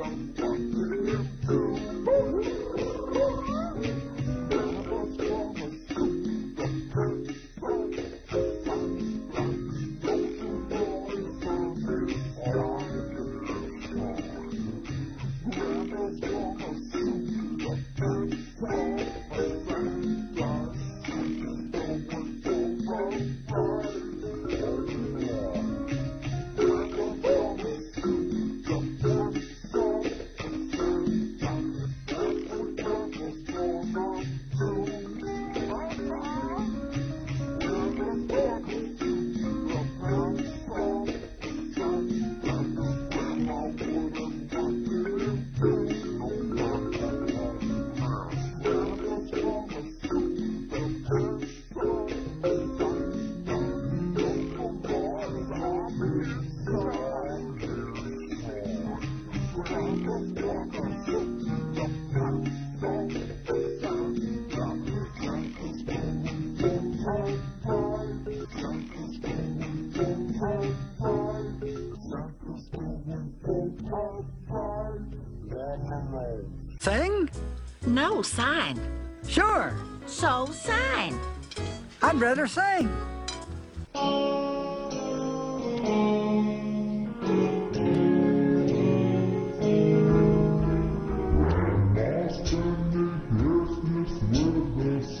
wrong. Thing? No, sign. Sure. So sign. I'd rather sing. Yes, yes,